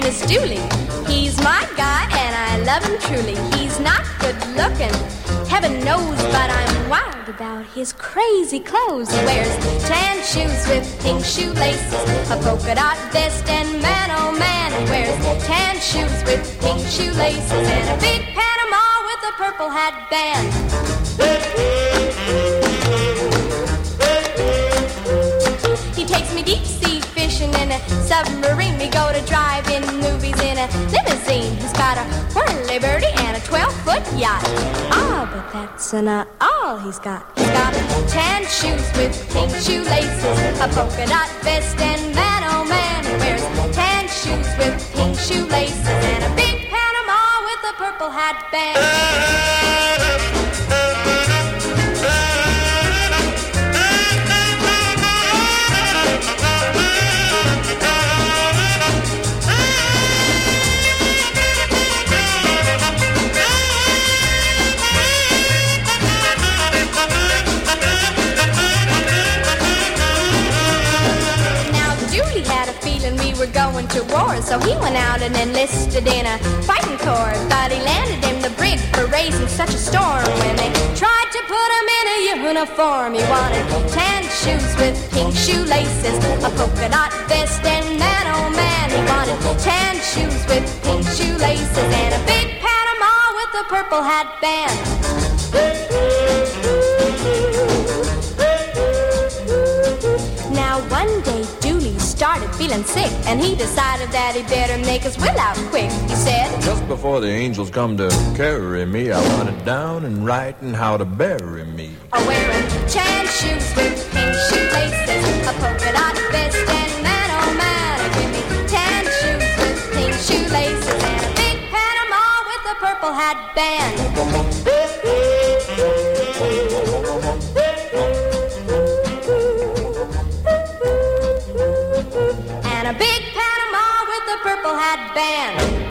name is Dooley. He's my guy and I love him truly. He's not good looking, heaven knows, but I'm wild about his crazy clothes. He wears tan shoes with pink shoelaces, a polka dot vest, and man oh man, he wears tan shoes with pink shoelaces and a big Panama with a purple hat band. Submarine. We go to drive-in movies in a limousine. He's got a whirly birdie and a 12-foot yacht. Ah, but that's not all he's got. He's got tan shoes with pink shoelaces, a polka dot vest, and man, oh man, he wears tan shoes with pink shoelaces and a big Panama with a purple hat band. Going to war, so he went out and enlisted in a fighting corps. But he landed in the brig for raising such a storm. When they tried to put him in a uniform, he wanted tan shoes with pink shoelaces, a polka dot vest, and man, oh man, he wanted tan shoes with pink shoelaces and a big Panama with a purple hat band. Feeling sick, and he decided that he better make his will out quick. He said, Just before the angels come to carry me, I want it down in writing how to bury me. "I'm wearing tan shoes with pink shoelaces, a polka dot vest, and man oh man, give me tan shoes with pink shoelaces and a big Panama with a purple hat band." a big Panama with a purple hat band.